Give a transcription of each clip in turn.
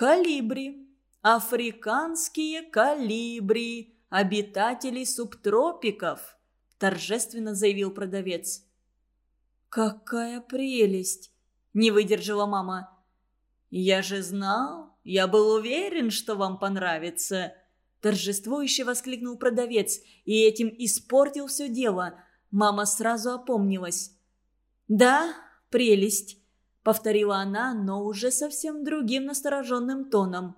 «Калибри. Африканские калибри. Обитатели субтропиков», – торжественно заявил продавец. «Какая прелесть!» – не выдержала мама. «Я же знал, я был уверен, что вам понравится!» Торжествующе воскликнул продавец и этим испортил все дело. Мама сразу опомнилась. «Да, прелесть», — повторила она, но уже совсем другим настороженным тоном.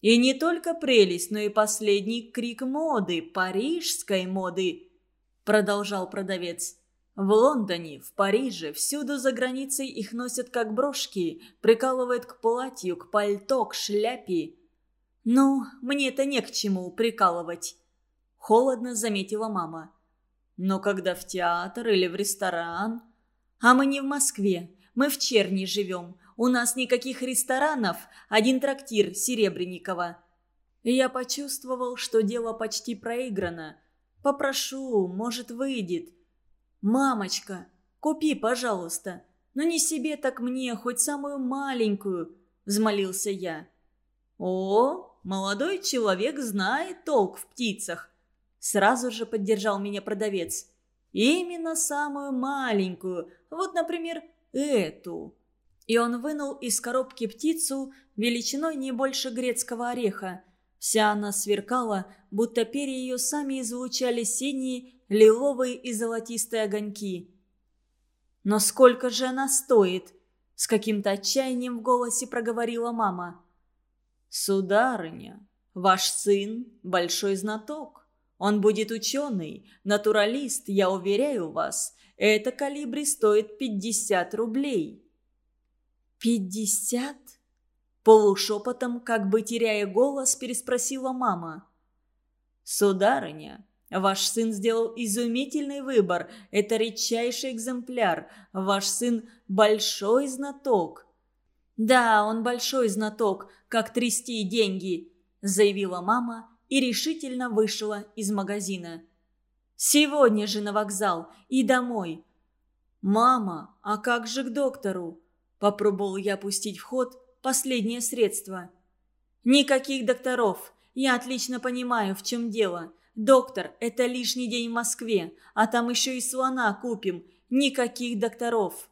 «И не только прелесть, но и последний крик моды, парижской моды», — продолжал продавец. В Лондоне, в Париже, всюду за границей их носят как брошки, прикалывают к платью, к пальто, к шляпе. «Ну, мне это не к чему прикалывать», – холодно заметила мама. «Но когда в театр или в ресторан...» «А мы не в Москве, мы в Черни живем. У нас никаких ресторанов, один трактир Серебренникова». Я почувствовал, что дело почти проиграно. «Попрошу, может, выйдет». «Мамочка, купи, пожалуйста. Но не себе, так мне, хоть самую маленькую», – взмолился я. «О, молодой человек знает толк в птицах», – сразу же поддержал меня продавец. «Именно самую маленькую, вот, например, эту». И он вынул из коробки птицу величиной не больше грецкого ореха. Вся она сверкала, будто перья ее сами излучали синие лиловые и золотистые огоньки. «Но сколько же она стоит?» — с каким-то отчаянием в голосе проговорила мама. «Сударыня, ваш сын — большой знаток. Он будет ученый, натуралист, я уверяю вас. Это калибри стоит пятьдесят рублей». «Пятьдесят?» Полушепотом, как бы теряя голос, переспросила мама. «Сударыня, Ваш сын сделал изумительный выбор. Это редчайший экземпляр. Ваш сын большой знаток». «Да, он большой знаток, как трясти деньги», – заявила мама и решительно вышла из магазина. «Сегодня же на вокзал и домой». «Мама, а как же к доктору?» – попробовал я пустить в ход последнее средство. «Никаких докторов. Я отлично понимаю, в чем дело. Доктор, это лишний день в Москве, а там еще и слона купим. Никаких докторов.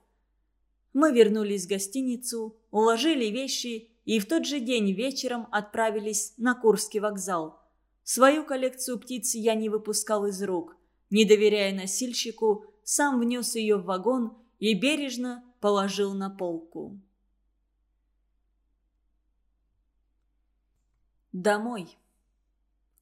Мы вернулись в гостиницу, уложили вещи и в тот же день вечером отправились на Курский вокзал. Свою коллекцию птиц я не выпускал из рук. Не доверяя носильщику, сам внес ее в вагон и бережно положил на полку. Домой.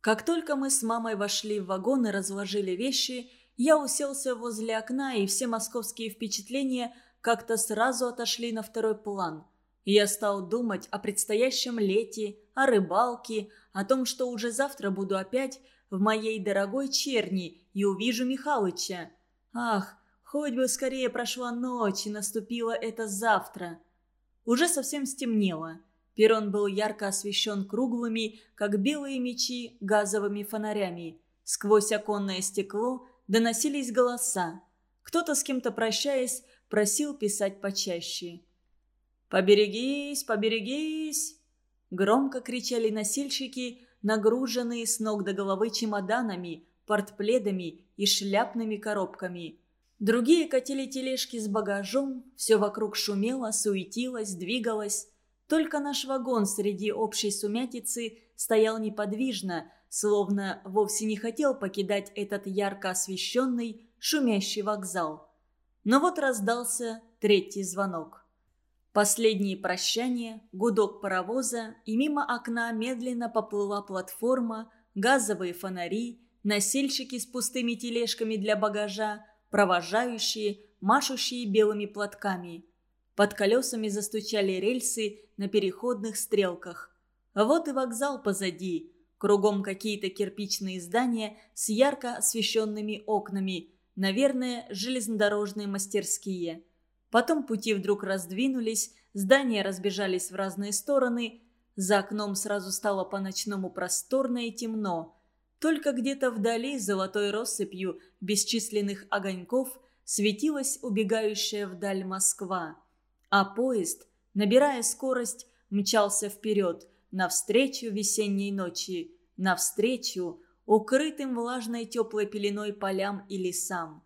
Как только мы с мамой вошли в вагон и разложили вещи, я уселся возле окна, и все московские впечатления как-то сразу отошли на второй план. Я стал думать о предстоящем лете, о рыбалке, о том, что уже завтра буду опять в моей дорогой черни и увижу Михалыча. Ах, хоть бы скорее прошла ночь и наступило это завтра. Уже совсем стемнело. Перрон был ярко освещен круглыми, как белые мечи, газовыми фонарями. Сквозь оконное стекло доносились голоса. Кто-то с кем-то прощаясь, просил писать почаще. «Поберегись, поберегись!» Громко кричали носильщики, нагруженные с ног до головы чемоданами, портпледами и шляпными коробками. Другие катили тележки с багажом, все вокруг шумело, суетилось, двигалось. Только наш вагон среди общей сумятицы стоял неподвижно, словно вовсе не хотел покидать этот ярко освещенный, шумящий вокзал. Но вот раздался третий звонок. Последние прощания, гудок паровоза, и мимо окна медленно поплыла платформа, газовые фонари, носильщики с пустыми тележками для багажа, провожающие, машущие белыми платками. Под колесами застучали рельсы на переходных стрелках. Вот и вокзал позади. Кругом какие-то кирпичные здания с ярко освещенными окнами. Наверное, железнодорожные мастерские. Потом пути вдруг раздвинулись, здания разбежались в разные стороны. За окном сразу стало по-ночному просторно и темно. Только где-то вдали золотой россыпью бесчисленных огоньков светилась убегающая вдаль Москва. А поезд, набирая скорость, мчался вперед, навстречу весенней ночи, навстречу укрытым влажной теплой пеленой полям и лесам.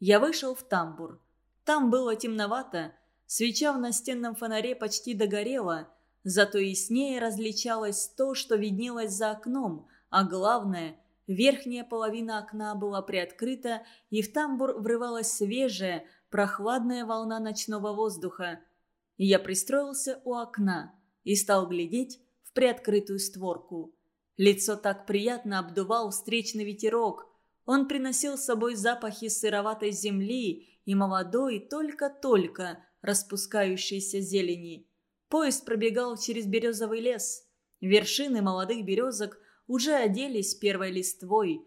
Я вышел в тамбур. Там было темновато, свеча в настенном фонаре почти догорела, зато яснее различалось то, что виднелось за окном, а главное, верхняя половина окна была приоткрыта, и в тамбур врывалась свежая, прохладная волна ночного воздуха. Я пристроился у окна и стал глядеть в приоткрытую створку. Лицо так приятно обдувал встречный ветерок. Он приносил с собой запахи сыроватой земли и молодой, только-только распускающейся зелени. Поезд пробегал через березовый лес. Вершины молодых березок уже оделись первой листвой.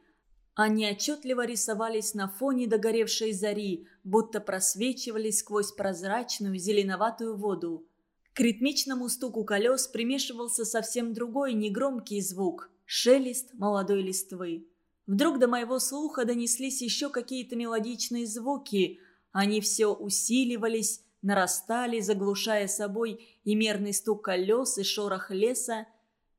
Они отчетливо рисовались на фоне догоревшей зари, будто просвечивали сквозь прозрачную зеленоватую воду. К ритмичному стуку колес примешивался совсем другой негромкий звук – шелест молодой листвы. Вдруг до моего слуха донеслись еще какие-то мелодичные звуки. Они все усиливались, нарастали, заглушая собой и мерный стук колес, и шорох леса.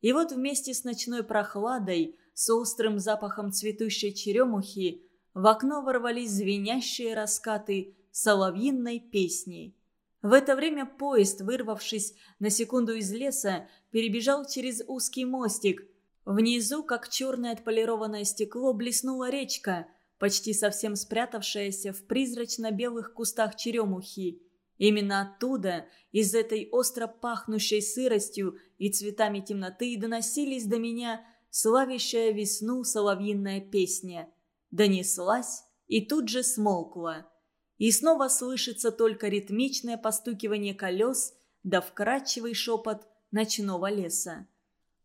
И вот вместе с ночной прохладой, с острым запахом цветущей черемухи, в окно ворвались звенящие раскаты соловьиной песни. В это время поезд, вырвавшись на секунду из леса, перебежал через узкий мостик. Внизу, как черное отполированное стекло, блеснула речка, почти совсем спрятавшаяся в призрачно-белых кустах черемухи. Именно оттуда, из этой остро пахнущей сыростью и цветами темноты, доносились до меня славящая весну соловьиная песня. Донеслась и тут же смолкла и снова слышится только ритмичное постукивание колес да вкрадчивый шепот ночного леса.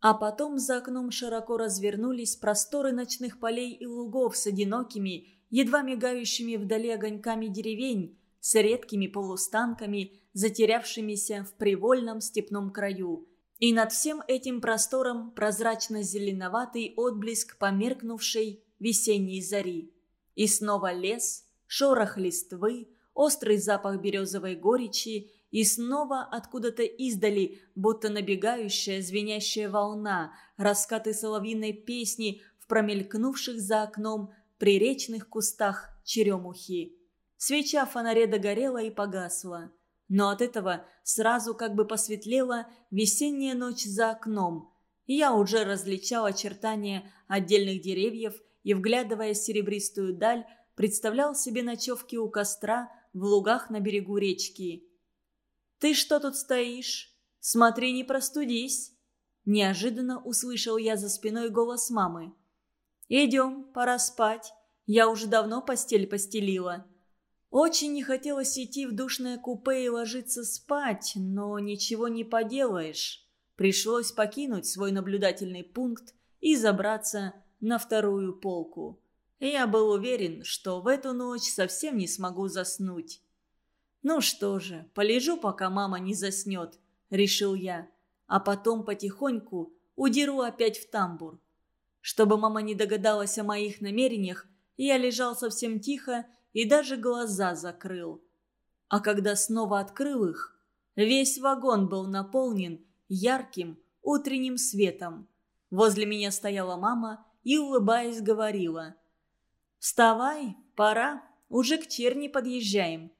А потом за окном широко развернулись просторы ночных полей и лугов с одинокими, едва мигающими вдали огоньками деревень, с редкими полустанками, затерявшимися в привольном степном краю. И над всем этим простором прозрачно-зеленоватый отблеск померкнувшей весенней зари. И снова лес – шорох листвы, острый запах березовой горечи и снова откуда-то издали, будто набегающая звенящая волна, раскаты соловьиной песни в промелькнувших за окном приречных кустах черемухи. Свеча в фонаре догорела и погасла. Но от этого сразу как бы посветлела весенняя ночь за окном. я уже различал очертания отдельных деревьев и, вглядывая в серебристую даль, представлял себе ночевки у костра в лугах на берегу речки. «Ты что тут стоишь? Смотри, не простудись!» Неожиданно услышал я за спиной голос мамы. «Идем, пора спать. Я уже давно постель постелила». Очень не хотелось идти в душное купе и ложиться спать, но ничего не поделаешь. Пришлось покинуть свой наблюдательный пункт и забраться на вторую полку я был уверен, что в эту ночь совсем не смогу заснуть. «Ну что же, полежу, пока мама не заснет», — решил я. «А потом потихоньку удеру опять в тамбур». Чтобы мама не догадалась о моих намерениях, я лежал совсем тихо и даже глаза закрыл. А когда снова открыл их, весь вагон был наполнен ярким утренним светом. Возле меня стояла мама и, улыбаясь, говорила – «Вставай, пора, уже к черни подъезжаем».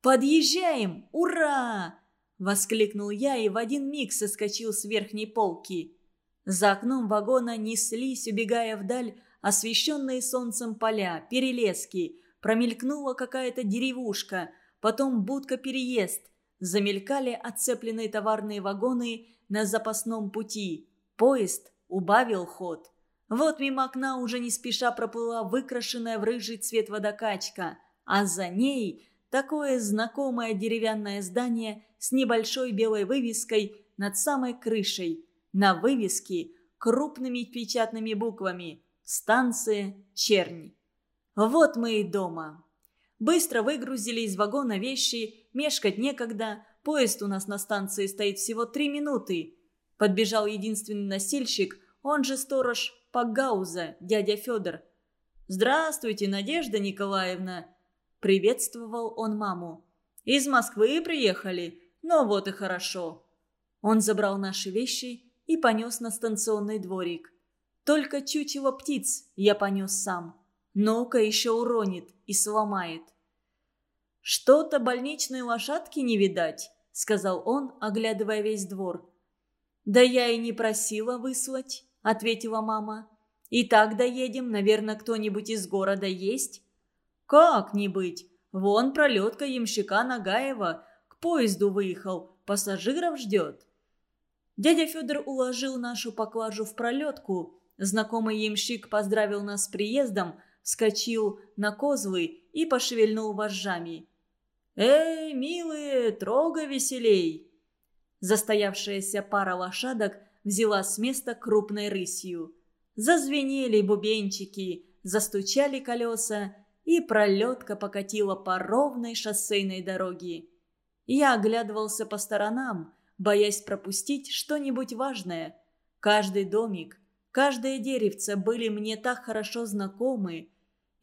«Подъезжаем! Ура!» – воскликнул я и в один миг соскочил с верхней полки. За окном вагона неслись, убегая вдаль, освещенные солнцем поля, перелески. Промелькнула какая-то деревушка, потом будка-переезд. Замелькали отцепленные товарные вагоны на запасном пути. Поезд убавил ход. Вот мимо окна уже не спеша проплыла выкрашенная в рыжий цвет водокачка, а за ней такое знакомое деревянное здание с небольшой белой вывеской над самой крышей. На вывеске крупными печатными буквами «Станция Чернь». Вот мы и дома. Быстро выгрузили из вагона вещи, мешкать некогда, поезд у нас на станции стоит всего три минуты. Подбежал единственный носильщик, он же сторож Пагауза, дядя Федор. «Здравствуйте, Надежда Николаевна!» Приветствовал он маму. «Из Москвы приехали? Ну вот и хорошо». Он забрал наши вещи и понес на станционный дворик. Только чучело птиц я понес сам. Ну-ка еще уронит и сломает. «Что-то больничной лошадки не видать», — сказал он, оглядывая весь двор. «Да я и не просила выслать», — ответила мама. «И так доедем, наверное, кто-нибудь из города есть?» «Как не быть? Вон пролетка ямщика Нагаева к поезду выехал, пассажиров ждет». Дядя Федор уложил нашу поклажу в пролетку. Знакомый ямщик поздравил нас с приездом, вскочил на козлы и пошевельнул вожжами. «Эй, милые, трога веселей!» Застоявшаяся пара лошадок взяла с места крупной рысью. Зазвенели бубенчики, застучали колеса, и пролетка покатила по ровной шоссейной дороге. Я оглядывался по сторонам, боясь пропустить что-нибудь важное. Каждый домик, каждое деревце были мне так хорошо знакомы.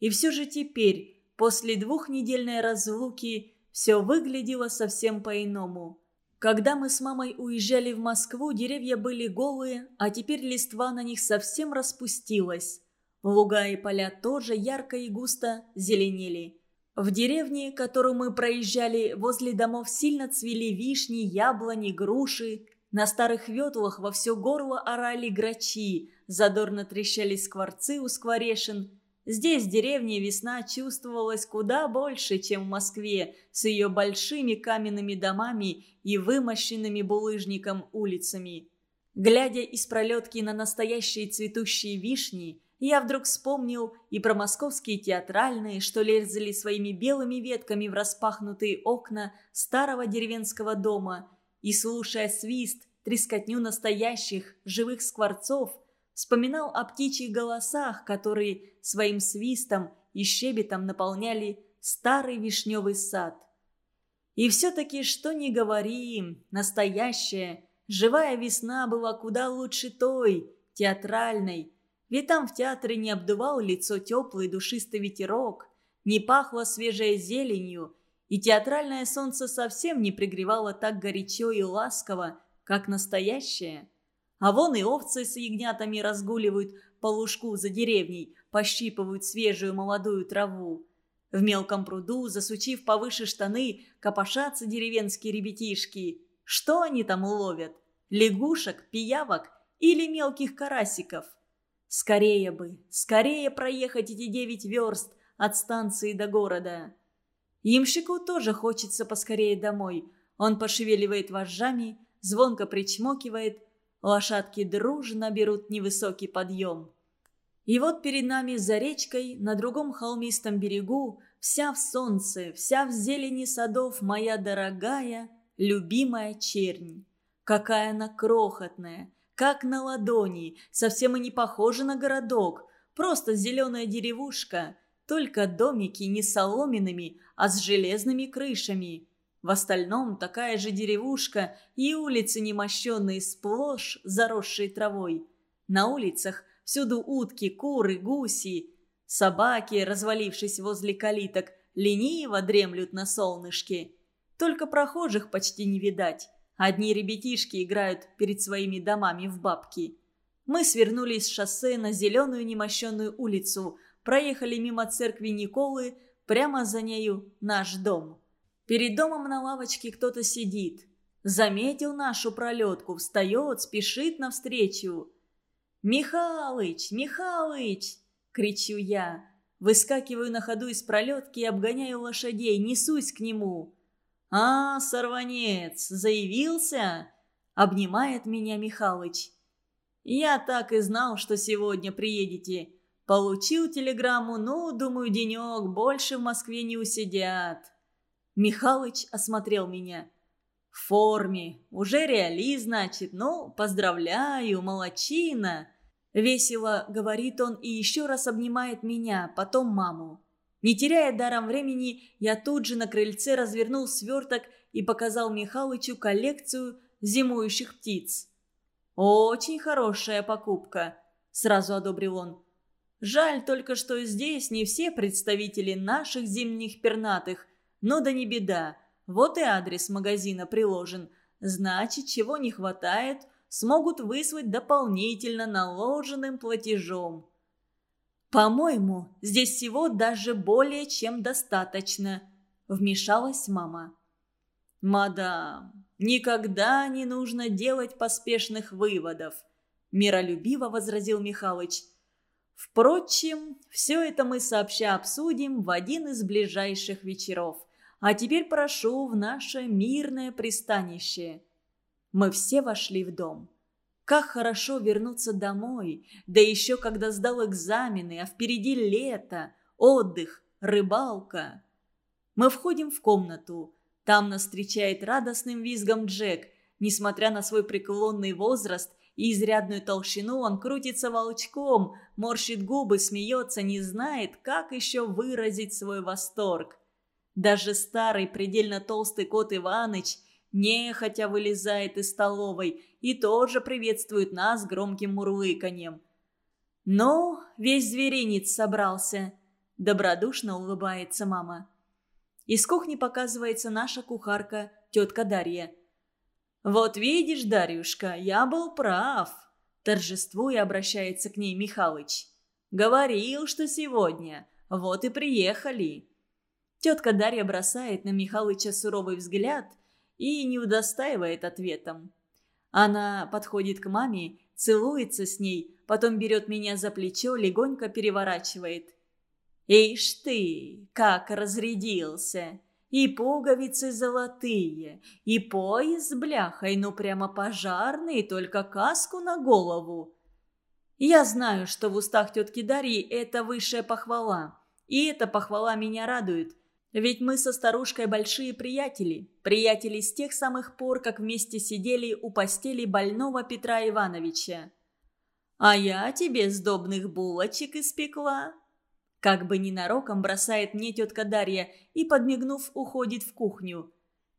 И все же теперь, после двухнедельной разлуки, все выглядело совсем по-иному. Когда мы с мамой уезжали в Москву, деревья были голые, а теперь листва на них совсем распустилась. Луга и поля тоже ярко и густо зеленели. В деревне, которую мы проезжали, возле домов сильно цвели вишни, яблони, груши. На старых ветлах во все горло орали грачи, задорно трещали скворцы у скворешин. Здесь в деревне весна чувствовалась куда больше, чем в Москве, с ее большими каменными домами и вымощенными булыжником улицами. Глядя из пролетки на настоящие цветущие вишни, я вдруг вспомнил и про московские театральные, что лезли своими белыми ветками в распахнутые окна старого деревенского дома, и, слушая свист, трескотню настоящих, живых скворцов, вспоминал о птичьих голосах, которые своим свистом и щебетом наполняли старый вишневый сад. И все-таки, что ни говори, настоящая, живая весна была куда лучше той, театральной, ведь там в театре не обдувал лицо теплый душистый ветерок, не пахло свежей зеленью, и театральное солнце совсем не пригревало так горячо и ласково, как настоящее. А вон и овцы с ягнятами разгуливают по лужку за деревней, пощипывают свежую молодую траву. В мелком пруду, засучив повыше штаны, копошатся деревенские ребятишки. Что они там ловят? Лягушек, пиявок или мелких карасиков? Скорее бы, скорее проехать эти девять верст от станции до города. Ямщику тоже хочется поскорее домой. Он пошевеливает вожжами, звонко причмокивает. Лошадки дружно берут невысокий подъем. И вот перед нами за речкой, на другом холмистом берегу, вся в солнце, вся в зелени садов моя дорогая, любимая чернь. Какая она крохотная, как на ладони, совсем и не похожа на городок, просто зеленая деревушка, только домики не соломенными, а с железными крышами. В остальном такая же деревушка и улицы немощенные, сплошь заросшие травой. На улицах всюду утки, куры, гуси. Собаки, развалившись возле калиток, лениво дремлют на солнышке. Только прохожих почти не видать. Одни ребятишки играют перед своими домами в бабки. Мы свернули с шоссе на зеленую немощенную улицу, проехали мимо церкви Николы, прямо за нею наш дом. Перед домом на лавочке кто-то сидит. Заметил нашу пролетку, встает, спешит навстречу. «Михалыч! Михалыч!» — кричу я. Выскакиваю на ходу из пролетки и обгоняю лошадей, несусь к нему. «А, сорванец, заявился?» – обнимает меня Михалыч. «Я так и знал, что сегодня приедете. Получил телеграмму, ну, думаю, денек, больше в Москве не усидят». Михалыч осмотрел меня. «В форме. Уже реали, значит. Ну, поздравляю, молочина!» Весело говорит он и еще раз обнимает меня, потом маму. Не теряя даром времени, я тут же на крыльце развернул сверток и показал Михалычу коллекцию зимующих птиц. «Очень хорошая покупка», — сразу одобрил он. «Жаль только, что здесь не все представители наших зимних пернатых, но да не беда, вот и адрес магазина приложен. Значит, чего не хватает, смогут вызвать дополнительно наложенным платежом. «По-моему, здесь всего даже более чем достаточно», – вмешалась мама. «Мадам, никогда не нужно делать поспешных выводов», – миролюбиво возразил Михалыч. «Впрочем, все это мы сообща обсудим в один из ближайших вечеров. А теперь прошу в наше мирное пристанище». Мы все вошли в дом. Как хорошо вернуться домой, да еще когда сдал экзамены, а впереди лето, отдых, рыбалка. Мы входим в комнату. Там нас встречает радостным визгом Джек. Несмотря на свой преклонный возраст и изрядную толщину, он крутится волчком, морщит губы, смеется, не знает, как еще выразить свой восторг. Даже старый, предельно толстый кот Иваныч нехотя вылезает из столовой и тоже приветствует нас громким мурлыканьем. «Ну, весь зверинец собрался», – добродушно улыбается мама. Из кухни показывается наша кухарка, тетка Дарья. «Вот видишь, Дарюшка, я был прав», – торжествуя обращается к ней Михалыч. «Говорил, что сегодня. Вот и приехали». Тетка Дарья бросает на Михалыча суровый взгляд и не удостаивает ответом. Она подходит к маме, целуется с ней, потом берет меня за плечо, легонько переворачивает. Ишь ты, как разрядился! И пуговицы золотые, и пояс бляхой, ну прямо пожарный, только каску на голову. Я знаю, что в устах тетки Дарьи это высшая похвала. И эта похвала меня радует. Ведь мы со старушкой большие приятели. Приятели с тех самых пор, как вместе сидели у постели больного Петра Ивановича. «А я тебе сдобных булочек испекла», как бы ненароком бросает мне тетка Дарья и, подмигнув, уходит в кухню.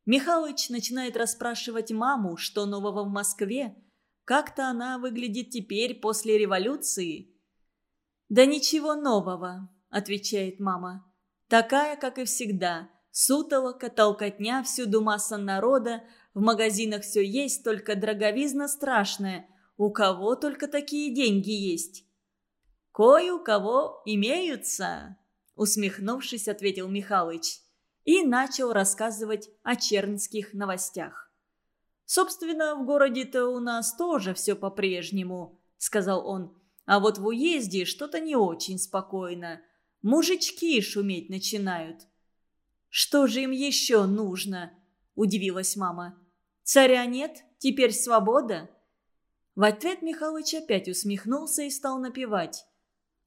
Михалыч начинает расспрашивать маму, что нового в Москве. Как-то она выглядит теперь после революции. «Да ничего нового», — отвечает мама. «Такая, как и всегда. Сутолока, толкотня, всюду масса народа. В магазинах все есть, только дороговизна страшная. У кого только такие деньги есть?» «Кое у кого имеются», — усмехнувшись, ответил Михалыч и начал рассказывать о чернских новостях. «Собственно, в городе-то у нас тоже все по-прежнему», — сказал он. «А вот в уезде что-то не очень спокойно. Мужички шуметь начинают». «Что же им еще нужно?» – удивилась мама. «Царя нет? Теперь свобода?» В ответ Михалыч опять усмехнулся и стал напевать.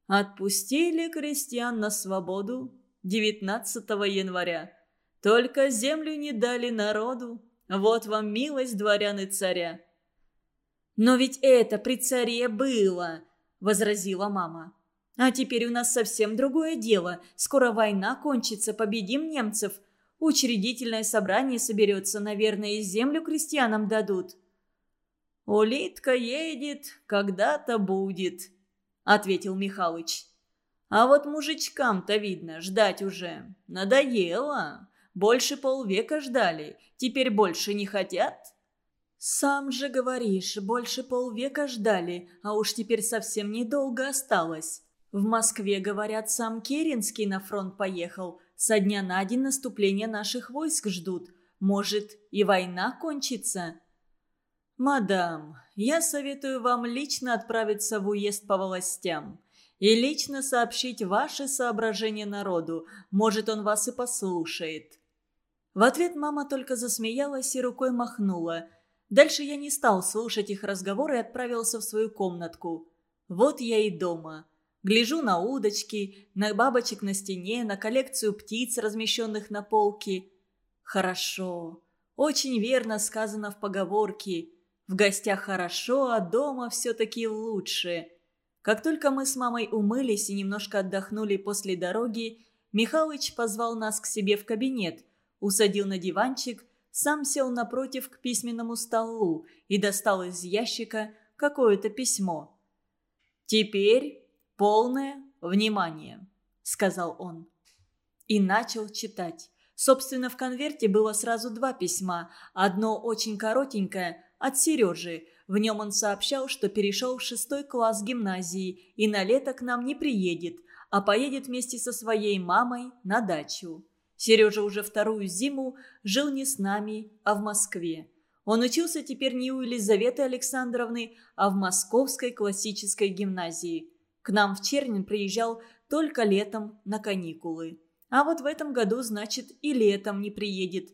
Отпустили крестьян на свободу 19 января. Только землю не дали народу. Вот вам милость дворян и царя. «Но ведь это при царе было», — возразила мама. «А теперь у нас совсем другое дело. Скоро война кончится, победим немцев. Учредительное собрание соберется, наверное, и землю крестьянам дадут». «Улитка едет, когда-то будет», – ответил Михалыч. «А вот мужичкам-то, видно, ждать уже надоело. Больше полвека ждали, теперь больше не хотят». «Сам же говоришь, больше полвека ждали, а уж теперь совсем недолго осталось. В Москве, говорят, сам Керенский на фронт поехал. Со дня на день наступления наших войск ждут. Может, и война кончится?» «Мадам, я советую вам лично отправиться в уезд по властям и лично сообщить ваши соображения народу. Может, он вас и послушает». В ответ мама только засмеялась и рукой махнула. Дальше я не стал слушать их разговор и отправился в свою комнатку. Вот я и дома. Гляжу на удочки, на бабочек на стене, на коллекцию птиц, размещенных на полке. Хорошо. Очень верно сказано в поговорке – в гостях хорошо, а дома все-таки лучше. Как только мы с мамой умылись и немножко отдохнули после дороги, Михалыч позвал нас к себе в кабинет, усадил на диванчик, сам сел напротив к письменному столу и достал из ящика какое-то письмо. «Теперь полное внимание», — сказал он. И начал читать. Собственно, в конверте было сразу два письма. Одно очень коротенькое, от Сережи. В нем он сообщал, что перешел в шестой класс гимназии и на лето к нам не приедет, а поедет вместе со своей мамой на дачу. Сережа уже вторую зиму жил не с нами, а в Москве. Он учился теперь не у Елизаветы Александровны, а в Московской классической гимназии. К нам в Чернин приезжал только летом на каникулы. А вот в этом году, значит, и летом не приедет.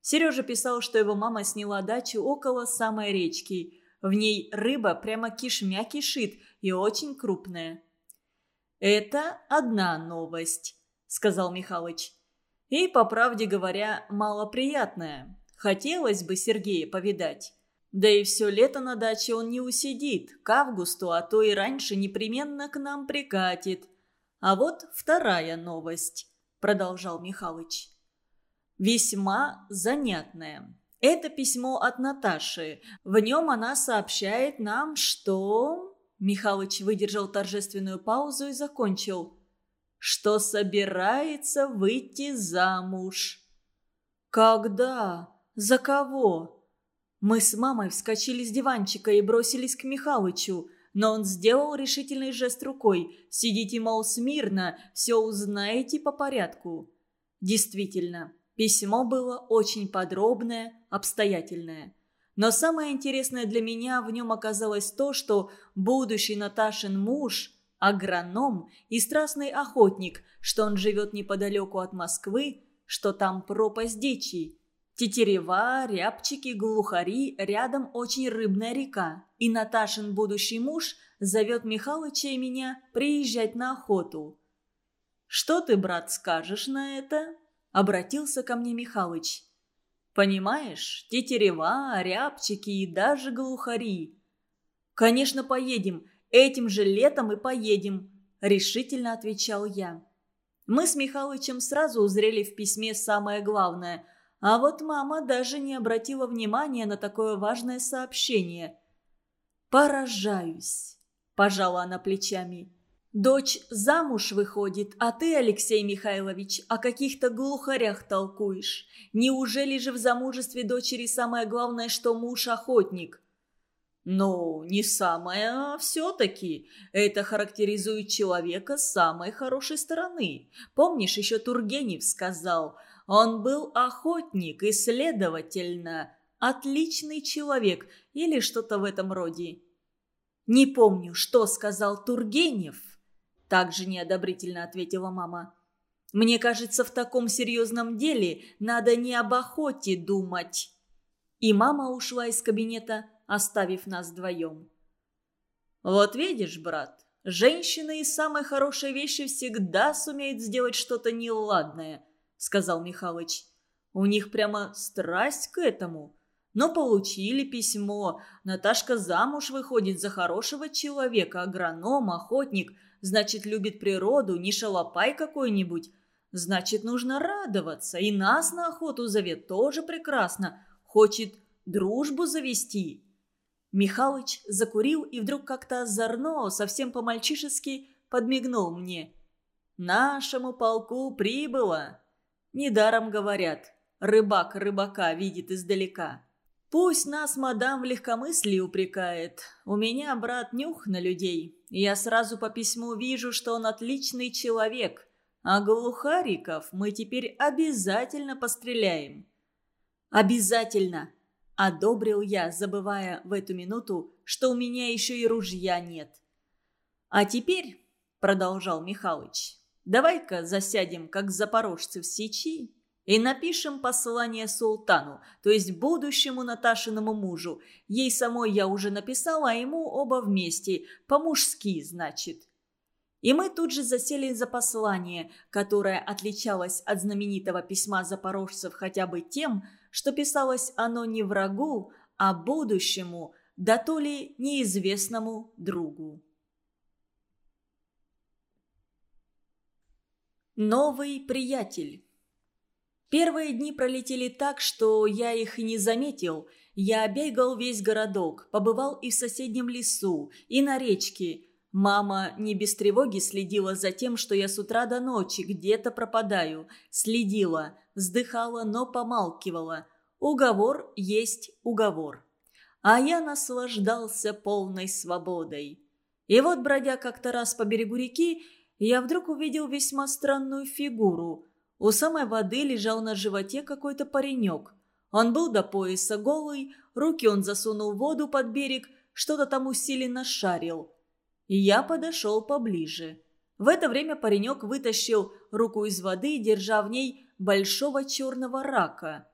Сережа писал, что его мама сняла дачу около самой речки. В ней рыба прямо кишмя кишит и очень крупная. «Это одна новость», — сказал Михалыч. «И, по правде говоря, малоприятная. Хотелось бы Сергея повидать. Да и все лето на даче он не усидит, к августу, а то и раньше непременно к нам прикатит. А вот вторая новость», — продолжал Михалыч. «Весьма занятная. Это письмо от Наташи. В нем она сообщает нам, что...» Михалыч выдержал торжественную паузу и закончил. «Что собирается выйти замуж». «Когда? За кого?» Мы с мамой вскочили с диванчика и бросились к Михалычу, но он сделал решительный жест рукой. «Сидите, мол, смирно, все узнаете по порядку». Действительно, письмо было очень подробное, обстоятельное. Но самое интересное для меня в нем оказалось то, что будущий Наташин муж – агроном и страстный охотник, что он живет неподалеку от Москвы, что там пропасть дичи. Тетерева, рябчики, глухари, рядом очень рыбная река. И Наташин будущий муж зовет Михалыча и меня приезжать на охоту. «Что ты, брат, скажешь на это?» – обратился ко мне Михалыч. Понимаешь, тетерева, рябчики и даже глухари. Конечно, поедем. Этим же летом и поедем, решительно отвечал я. Мы с Михалычем сразу узрели в письме самое главное, а вот мама даже не обратила внимания на такое важное сообщение. «Поражаюсь», – пожала она плечами. Дочь замуж выходит, а ты, Алексей Михайлович, о каких-то глухарях толкуешь. Неужели же в замужестве дочери самое главное, что муж охотник? Ну, не самое, а все-таки. Это характеризует человека с самой хорошей стороны. Помнишь, еще Тургенев сказал, он был охотник и, следовательно, отличный человек или что-то в этом роде. Не помню, что сказал Тургенев, также неодобрительно ответила мама. «Мне кажется, в таком серьезном деле надо не об охоте думать». И мама ушла из кабинета, оставив нас вдвоем. «Вот видишь, брат, женщины из самой хорошей вещи всегда сумеют сделать что-то неладное», — сказал Михалыч. «У них прямо страсть к этому. Но получили письмо. Наташка замуж выходит за хорошего человека, агроном, охотник — значит, любит природу, не шалопай какой-нибудь. Значит, нужно радоваться. И нас на охоту зовет тоже прекрасно. Хочет дружбу завести. Михалыч закурил и вдруг как-то озорно, совсем по-мальчишески подмигнул мне. «Нашему полку прибыло!» Недаром говорят, рыбак рыбака видит издалека. Пусть нас мадам в легкомыслии упрекает. У меня, брат, нюх на людей. Я сразу по письму вижу, что он отличный человек. А глухариков мы теперь обязательно постреляем. Обязательно, одобрил я, забывая в эту минуту, что у меня еще и ружья нет. А теперь, продолжал Михалыч, давай-ка засядем, как запорожцы в сечи, и напишем послание султану, то есть будущему Наташиному мужу. Ей самой я уже написала, а ему оба вместе, по-мужски, значит. И мы тут же засели за послание, которое отличалось от знаменитого письма запорожцев хотя бы тем, что писалось оно не врагу, а будущему, да то ли неизвестному другу. Новый приятель Первые дни пролетели так, что я их не заметил. Я обегал весь городок, побывал и в соседнем лесу, и на речке. Мама не без тревоги следила за тем, что я с утра до ночи где-то пропадаю. Следила, вздыхала, но помалкивала. Уговор есть уговор. А я наслаждался полной свободой. И вот, бродя как-то раз по берегу реки, я вдруг увидел весьма странную фигуру. У самой воды лежал на животе какой-то паренек. Он был до пояса голый, руки он засунул в воду под берег, что-то там усиленно шарил. И я подошел поближе. В это время паренек вытащил руку из воды, держа в ней большого черного рака.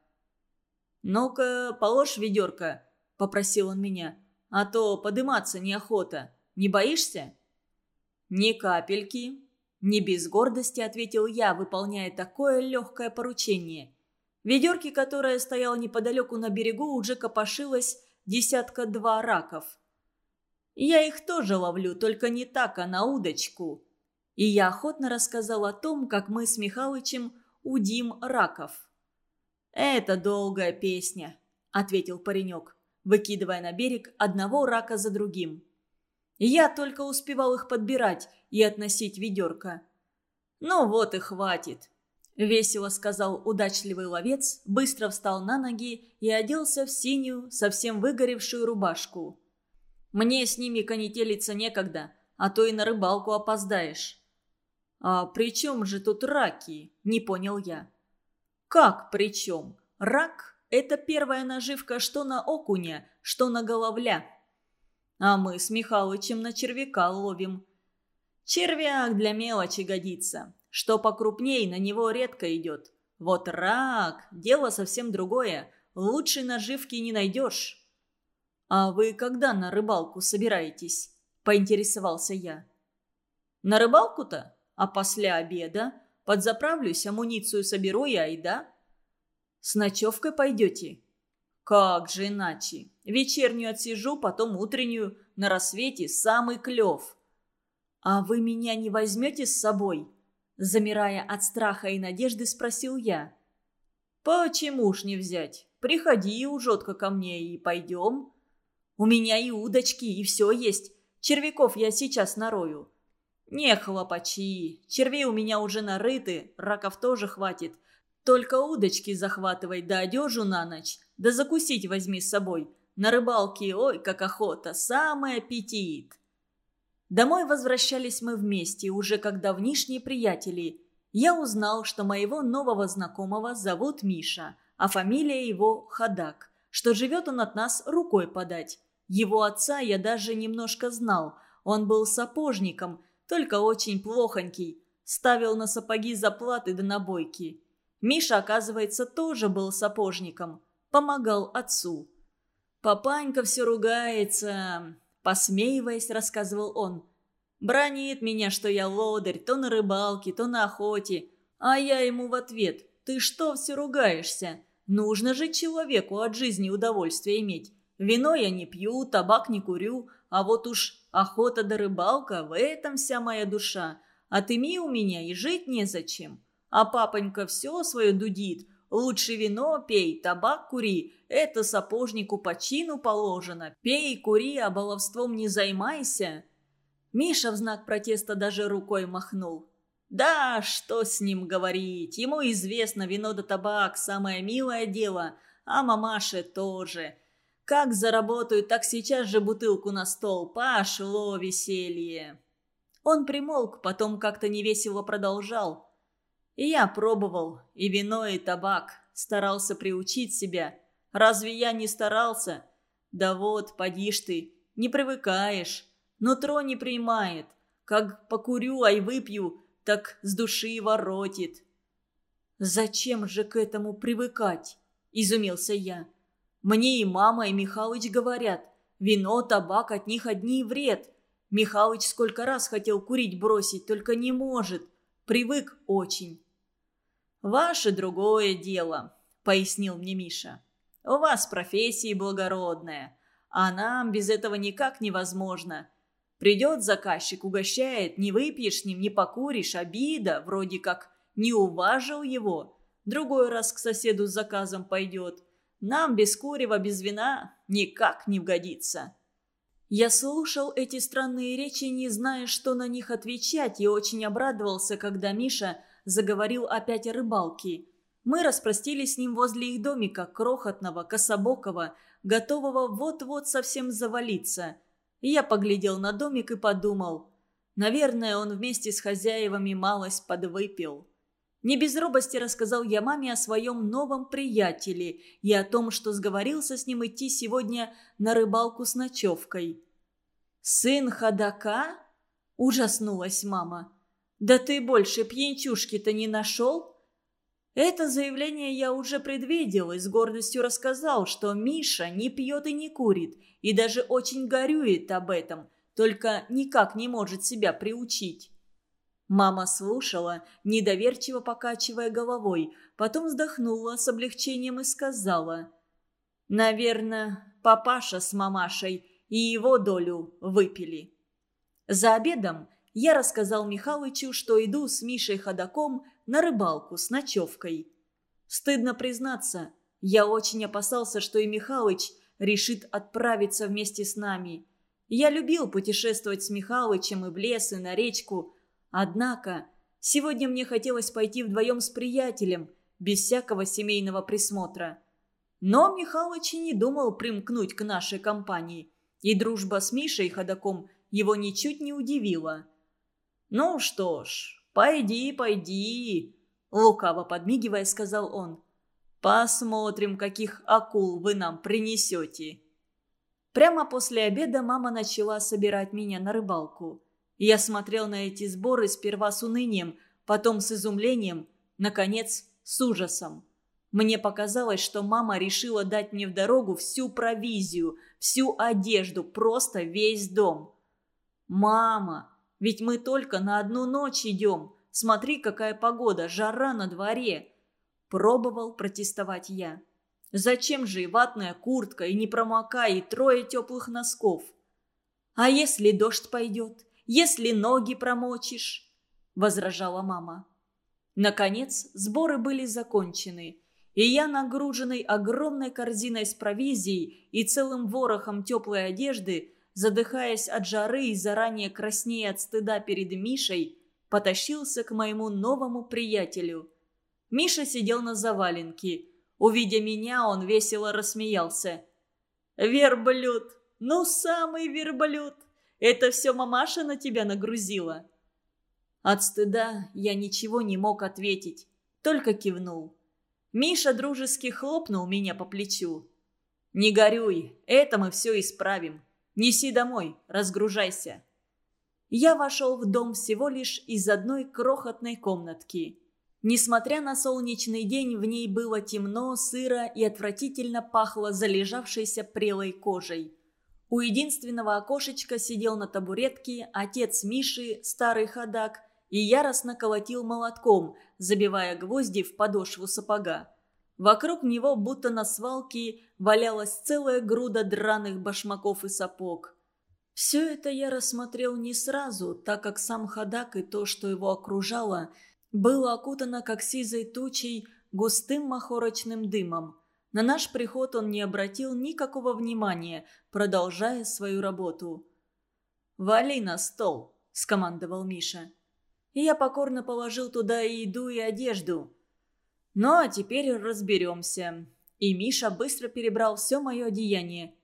«Ну-ка, положь ведерко», — попросил он меня, — «а то подыматься неохота». Не боишься?» «Ни капельки», – не без гордости ответил я, выполняя такое легкое поручение. В ведерке, которое стояло неподалеку на берегу, уже копошилось десятка-два раков. «Я их тоже ловлю, только не так, а на удочку». И я охотно рассказал о том, как мы с Михалычем удим раков. «Это долгая песня», – ответил паренек, выкидывая на берег одного рака за другим. Я только успевал их подбирать и относить ведерко. «Ну вот и хватит», — весело сказал удачливый ловец, быстро встал на ноги и оделся в синюю, совсем выгоревшую рубашку. «Мне с ними конетелиться некогда, а то и на рыбалку опоздаешь». «А при чем же тут раки?» – не понял я. «Как при чем? Рак – это первая наживка что на окуня, что на головля». А мы с Михалычем на червяка ловим. Червяк для мелочи годится. Что покрупней, на него редко идет. Вот рак – дело совсем другое. Лучшей наживки не найдешь. «А вы когда на рыбалку собираетесь?» – поинтересовался я. «На рыбалку-то? А после обеда? Подзаправлюсь, амуницию соберу и айда». «С ночевкой пойдете?» «Как же иначе? Вечернюю отсижу, потом утреннюю. На рассвете самый клев». «А вы меня не возьмете с собой?» Замирая от страха и надежды, спросил я. «Почему ж не взять? Приходи, ужотка, ко мне и пойдем. У меня и удочки, и все есть. Червяков я сейчас нарою». «Не хлопачи. Червей у меня уже нарыты, раков тоже хватит. Только удочки захватывай да одежу на ночь. Да закусить возьми с собой. На рыбалке, ой, как охота, самый аппетит. Домой возвращались мы вместе, уже как давнишние приятели. Я узнал, что моего нового знакомого зовут Миша, а фамилия его Хадак, что живет он от нас рукой подать. Его отца я даже немножко знал. Он был сапожником, только очень плохонький. Ставил на сапоги заплаты да набойки. Миша, оказывается, тоже был сапожником помогал отцу. «Папанька все ругается», – посмеиваясь, рассказывал он. «Бронит меня, что я лодырь, то на рыбалке, то на охоте. А я ему в ответ, ты что все ругаешься? Нужно же человеку от жизни удовольствие иметь. Вино я не пью, табак не курю, а вот уж охота да рыбалка – в этом вся моя душа. Отыми у меня и жить незачем. А папонька все свое дудит – Лучше вино пей, табак кури. Это сапожнику по чину положено. Пей, кури, а баловством не займайся». Миша в знак протеста даже рукой махнул. «Да, что с ним говорить? Ему известно, вино да табак – самое милое дело, а мамаше тоже. Как заработаю, так сейчас же бутылку на стол. Пошло веселье». Он примолк, потом как-то невесело продолжал. И я пробовал и вино, и табак, старался приучить себя. Разве я не старался? Да вот, поди ты, не привыкаешь. Нутро не принимает. Как покурю, ай выпью, так с души воротит. «Зачем же к этому привыкать?» – изумился я. «Мне и мама, и Михалыч говорят, вино, табак от них одни вред. Михалыч сколько раз хотел курить бросить, только не может. Привык очень. «Ваше другое дело», — пояснил мне Миша. «У вас профессия благородная, а нам без этого никак невозможно. Придет заказчик, угощает, не выпьешь с ним, не покуришь, обида, вроде как не уважил его. Другой раз к соседу с заказом пойдет. Нам без курева, без вина никак не вгодится». Я слушал эти странные речи, не зная, что на них отвечать, и очень обрадовался, когда Миша заговорил опять о рыбалке. Мы распростились с ним возле их домика, крохотного, кособокого, готового вот-вот совсем завалиться. Я поглядел на домик и подумал, наверное, он вместе с хозяевами малость подвыпил. Не без робости рассказал я маме о своем новом приятеле и о том, что сговорился с ним идти сегодня на рыбалку с ночевкой. «Сын ходака?» – ужаснулась мама. «Да ты больше пьянчушки-то не нашел?» Это заявление я уже предвидел и с гордостью рассказал, что Миша не пьет и не курит, и даже очень горюет об этом, только никак не может себя приучить. Мама слушала, недоверчиво покачивая головой, потом вздохнула с облегчением и сказала. «Наверное, папаша с мамашей и его долю выпили». За обедом я рассказал Михалычу, что иду с Мишей Ходаком на рыбалку с ночевкой. Стыдно признаться, я очень опасался, что и Михалыч решит отправиться вместе с нами. Я любил путешествовать с Михалычем и в лес, и на речку – Однако, сегодня мне хотелось пойти вдвоем с приятелем, без всякого семейного присмотра. Но Михалыч не думал примкнуть к нашей компании, и дружба с Мишей Ходаком его ничуть не удивила. «Ну что ж, пойди, пойди», — лукаво подмигивая, сказал он. «Посмотрим, каких акул вы нам принесете». Прямо после обеда мама начала собирать меня на рыбалку. Я смотрел на эти сборы сперва с унынием, потом с изумлением, наконец, с ужасом. Мне показалось, что мама решила дать мне в дорогу всю провизию, всю одежду, просто весь дом. «Мама, ведь мы только на одну ночь идем. Смотри, какая погода, жара на дворе!» Пробовал протестовать я. «Зачем же и ватная куртка, и не промокай, и трое теплых носков?» «А если дождь пойдет? если ноги промочишь», — возражала мама. Наконец, сборы были закончены, и я, нагруженный огромной корзиной с провизией и целым ворохом теплой одежды, задыхаясь от жары и заранее краснея от стыда перед Мишей, потащился к моему новому приятелю. Миша сидел на заваленке. Увидя меня, он весело рассмеялся. «Верблюд! Ну, самый верблюд! Это все мамаша на тебя нагрузила?» От стыда я ничего не мог ответить, только кивнул. Миша дружески хлопнул меня по плечу. «Не горюй, это мы все исправим. Неси домой, разгружайся». Я вошел в дом всего лишь из одной крохотной комнатки. Несмотря на солнечный день, в ней было темно, сыро и отвратительно пахло залежавшейся прелой кожей. У единственного окошечка сидел на табуретке отец Миши, старый ходак, и яростно колотил молотком, забивая гвозди в подошву сапога. Вокруг него, будто на свалке, валялась целая груда драных башмаков и сапог. Все это я рассмотрел не сразу, так как сам ходак и то, что его окружало, было окутано как сизой тучей густым махорочным дымом. На наш приход он не обратил никакого внимания, продолжая свою работу. «Вали на стол», — скомандовал Миша. Я покорно положил туда и еду, и одежду. Ну, а теперь разберемся. И Миша быстро перебрал все мое одеяние.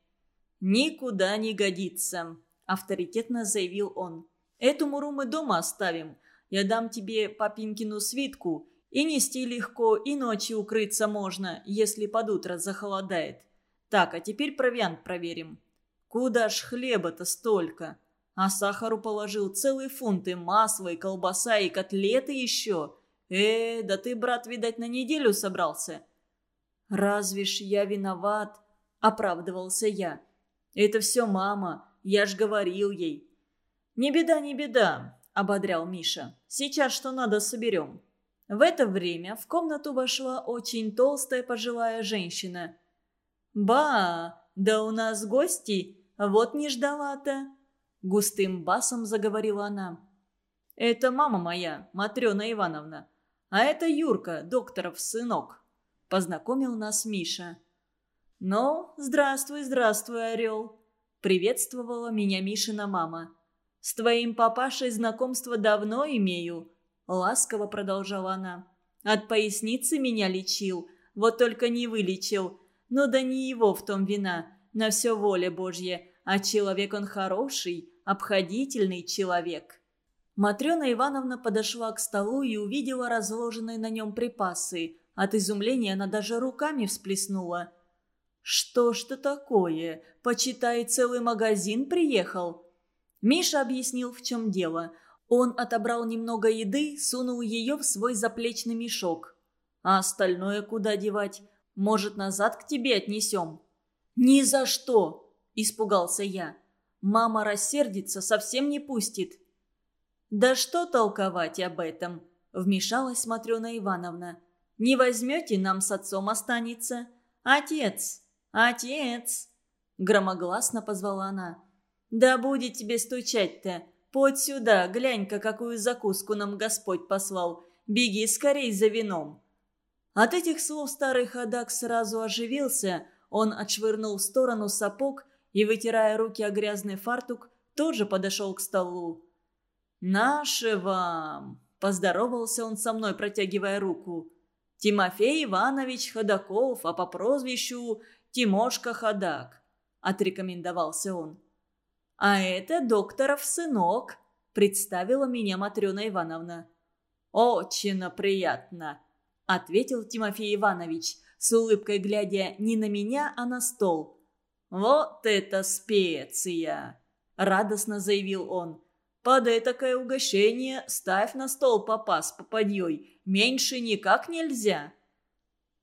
«Никуда не годится», — авторитетно заявил он. «Эту муру мы дома оставим. Я дам тебе папинкину свитку. И нести легко, и ночью укрыться можно, если под утро захолодает. Так, а теперь провиант проверим. Куда ж хлеба-то столько? А сахару положил целый фунт и масла, и колбаса, и котлеты еще. Э, да ты, брат, видать, на неделю собрался. Разве ж я виноват? Оправдывался я. Это все мама, я ж говорил ей. Не беда, не беда, ободрял Миша. Сейчас что надо соберем. В это время в комнату вошла очень толстая пожилая женщина. «Ба, да у нас гости, вот не ждала-то!» Густым басом заговорила она. «Это мама моя, Матрена Ивановна, а это Юрка, докторов сынок», – познакомил нас Миша. «Ну, здравствуй, здравствуй, орел», – приветствовала меня Мишина мама. «С твоим папашей знакомство давно имею. – ласково продолжала она. От поясницы меня лечил, вот только не вылечил. Но да не его в том вина, на все воля Божья, а человек он хороший, обходительный человек». Матрена Ивановна подошла к столу и увидела разложенные на нем припасы. От изумления она даже руками всплеснула. «Что ж это такое? Почитай, целый магазин приехал?» Миша объяснил, в чем дело. Он отобрал немного еды, сунул ее в свой заплечный мешок. «А остальное куда девать? Может, назад к тебе отнесем?» «Ни за что!» – испугался я. «Мама рассердится, совсем не пустит». «Да что толковать об этом?» – вмешалась Матрена Ивановна. «Не возьмете, нам с отцом останется. Отец! Отец!» Громогласно позвала она. «Да будет тебе стучать-то! Подь сюда, глянь-ка, какую закуску нам Господь послал! Беги скорей за вином!» От этих слов старый ходак сразу оживился, он отшвырнул в сторону сапог и, вытирая руки о грязный фартук, тоже подошел к столу. «Наше вам!» – поздоровался он со мной, протягивая руку. «Тимофей Иванович Ходаков, а по прозвищу Тимошка Ходак», – отрекомендовался он. «А это докторов сынок», – представила меня Матрена Ивановна. «Очень приятно», – ответил Тимофей Иванович, с улыбкой глядя не на меня, а на стол. «Вот это специя!» – радостно заявил он. «Под этакое угощение ставь на стол папа с попадьей. Меньше никак нельзя».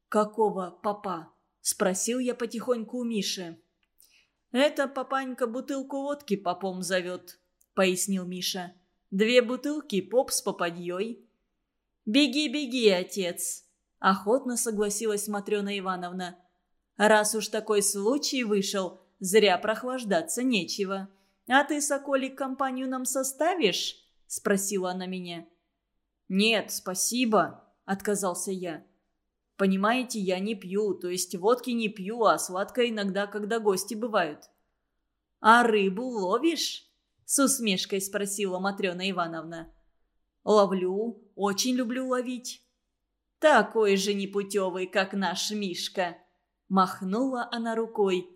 «Какого папа?» – спросил я потихоньку у Миши. «Это папанька бутылку водки попом зовет», – пояснил Миша. «Две бутылки поп с попадьей». «Беги, беги, отец!» – охотно согласилась Матрена Ивановна. «Раз уж такой случай вышел, зря прохлаждаться нечего. А ты, Соколик, компанию нам составишь?» – спросила она меня. «Нет, спасибо», – отказался я. «Понимаете, я не пью, то есть водки не пью, а сладкое иногда, когда гости бывают». «А рыбу ловишь?» – с усмешкой спросила Матрена Ивановна. «Ловлю, очень люблю ловить». Такой же непутевый, как наш Мишка!» Махнула она рукой.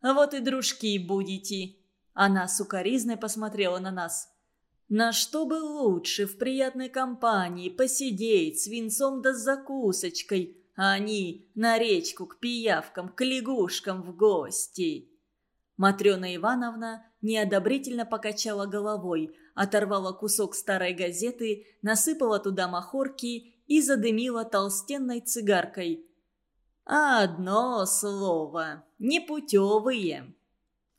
«Вот и дружки будете!» Она сукоризной посмотрела на нас. «На что бы лучше в приятной компании посидеть с винцом да с закусочкой, а они на речку к пиявкам, к лягушкам в гости!» Матрена Ивановна неодобрительно покачала головой, оторвала кусок старой газеты, насыпала туда махорки и задымила толстенной цигаркой. «Одно слово. Непутевые!»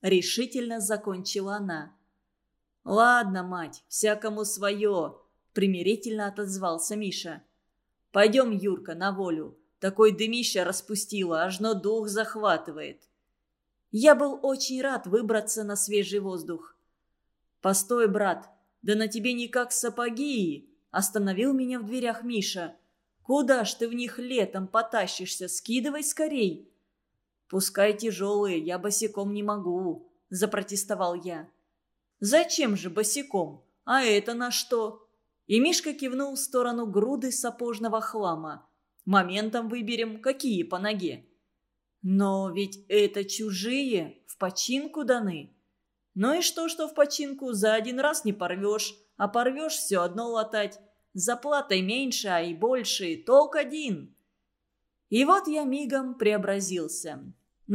Решительно закончила она. «Ладно, мать, всякому свое», — примирительно отозвался Миша. «Пойдем, Юрка, на волю. Такой дымища распустила, аж но дух захватывает». Я был очень рад выбраться на свежий воздух. «Постой, брат, да на тебе никак сапоги!» Остановил меня в дверях Миша. «Куда ж ты в них летом потащишься? Скидывай скорей!» «Пускай тяжелые, я босиком не могу», – запротестовал я. «Зачем же босиком? А это на что?» И Мишка кивнул в сторону груды сапожного хлама. «Моментом выберем, какие по ноге». «Но ведь это чужие, в починку даны». «Ну и что, что в починку за один раз не порвешь? а порвешь все одно латать. Заплатой меньше, а и больше, толк один. И вот я мигом преобразился.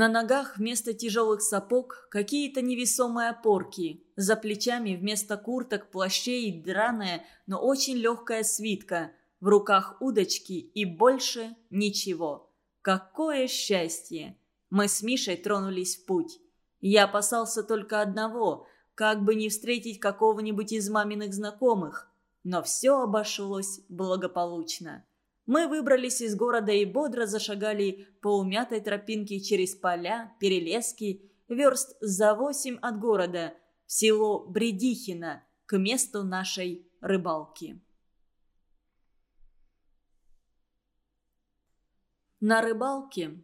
На ногах вместо тяжелых сапог какие-то невесомые опорки. За плечами вместо курток, плащей драная, но очень легкая свитка. В руках удочки и больше ничего. Какое счастье! Мы с Мишей тронулись в путь. Я опасался только одного – как бы не встретить какого-нибудь из маминых знакомых. Но все обошлось благополучно. Мы выбрались из города и бодро зашагали по умятой тропинке через поля, перелески, верст за восемь от города, в село Бредихино, к месту нашей рыбалки. На рыбалке.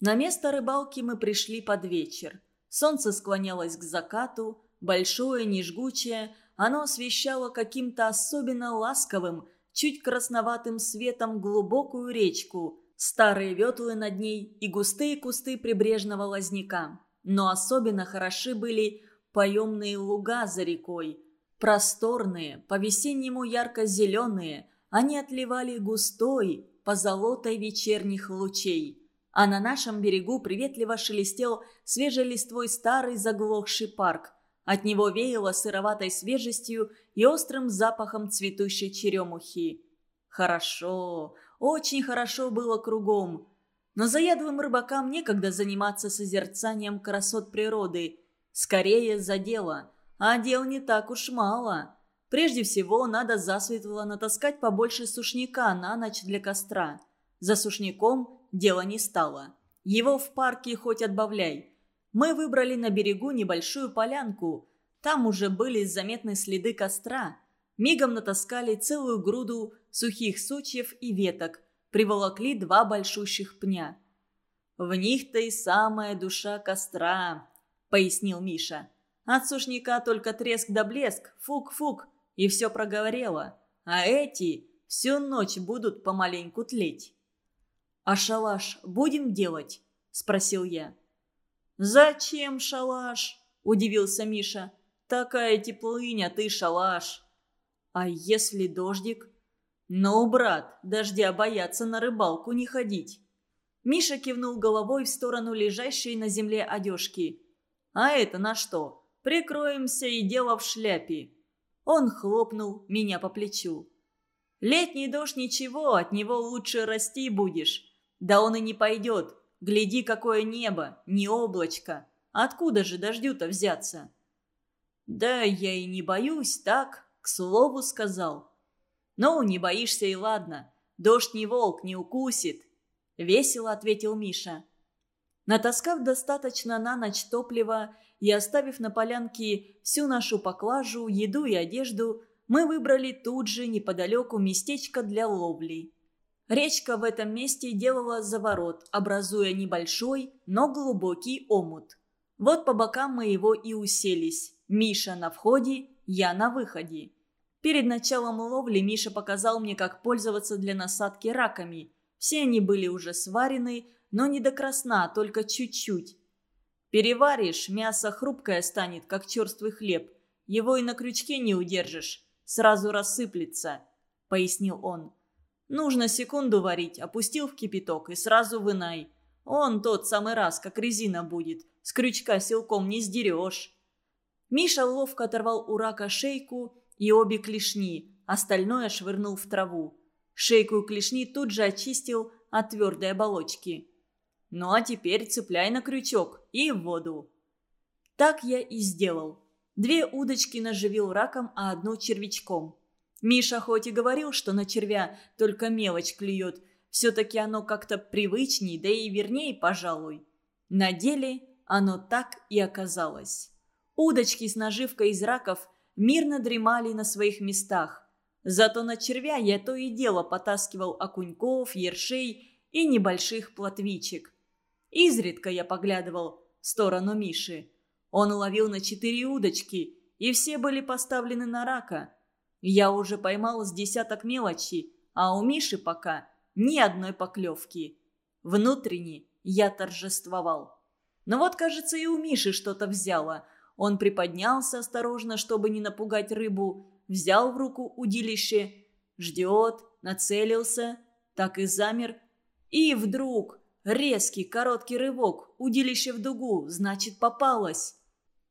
На место рыбалки мы пришли под вечер. Солнце склонялось к закату, большое, нежгучее, оно освещало каким-то особенно ласковым, чуть красноватым светом глубокую речку, старые ветлы над ней и густые кусты прибрежного лозняка. Но особенно хороши были поемные луга за рекой. Просторные, по-весеннему ярко-зеленые, они отливали густой, позолотой вечерних лучей. А на нашем берегу приветливо шелестел свежей листвой старый заглохший парк. От него веяло сыроватой свежестью и острым запахом цветущей черемухи. Хорошо, очень хорошо было кругом. Но заядлым рыбакам некогда заниматься созерцанием красот природы. Скорее за дело. А дел не так уж мало. Прежде всего, надо засветло натаскать побольше сушняка на ночь для костра. За сушняком дело не стало. Его в парке хоть отбавляй. Мы выбрали на берегу небольшую полянку. Там уже были заметны следы костра. Мигом натаскали целую груду сухих сучьев и веток, приволокли два большущих пня. «В них-то и самая душа костра», — пояснил Миша. «От сушняка только треск да блеск, фук-фук, и все проговорило. А эти всю ночь будут помаленьку тлеть». «А шалаш будем делать?» – спросил я. «Зачем шалаш?» – удивился Миша. «Такая теплыня, ты шалаш». «А если дождик?» «Ну, брат, дождя бояться на рыбалку не ходить». Миша кивнул головой в сторону лежащей на земле одежки. «А это на что? Прикроемся и дело в шляпе». Он хлопнул меня по плечу. «Летний дождь ничего, от него лучше расти будешь. Да он и не пойдет. Гляди, какое небо, не облачко. Откуда же дождю-то взяться?» «Да я и не боюсь, так, к слову сказал». «Ну, не боишься и ладно. Дождь не волк, не укусит», — весело ответил Миша. Натаскав достаточно на ночь топлива и оставив на полянке всю нашу поклажу, еду и одежду, мы выбрали тут же неподалеку местечко для ловли. Речка в этом месте делала заворот, образуя небольшой, но глубокий омут. Вот по бокам мы его и уселись. Миша на входе, я на выходе. Перед началом ловли Миша показал мне, как пользоваться для насадки раками. Все они были уже сварены, но не до красна, только чуть-чуть. Переваришь, мясо хрупкое станет, как черствый хлеб. Его и на крючке не удержишь, сразу рассыплется», — пояснил он. «Нужно секунду варить, опустил в кипяток и сразу вынай. Он тот самый раз, как резина будет, с крючка силком не сдерешь». Миша ловко оторвал у рака шейку и обе клешни, остальное швырнул в траву. Шейку и клешни тут же очистил от твердой оболочки. «Ну а теперь цепляй на крючок и в воду». Так я и сделал. Две удочки наживил раком, а одну червячком. Миша хоть и говорил, что на червя только мелочь клюет, все-таки оно как-то привычней, да и вернее, пожалуй. На деле оно так и оказалось. Удочки с наживкой из раков мирно дремали на своих местах. Зато на червя я то и дело потаскивал окуньков, ершей и небольших плотвичек. Изредка я поглядывал в сторону Миши. Он ловил на четыре удочки, и все были поставлены на рака. Я уже поймал с десяток мелочи, а у Миши пока ни одной поклевки. Внутренне я торжествовал. Но вот, кажется, и у Миши что-то взяло. Он приподнялся осторожно, чтобы не напугать рыбу, взял в руку удилище, ждет, нацелился, так и замер. И вдруг резкий короткий рывок, удилище в дугу, значит попалось.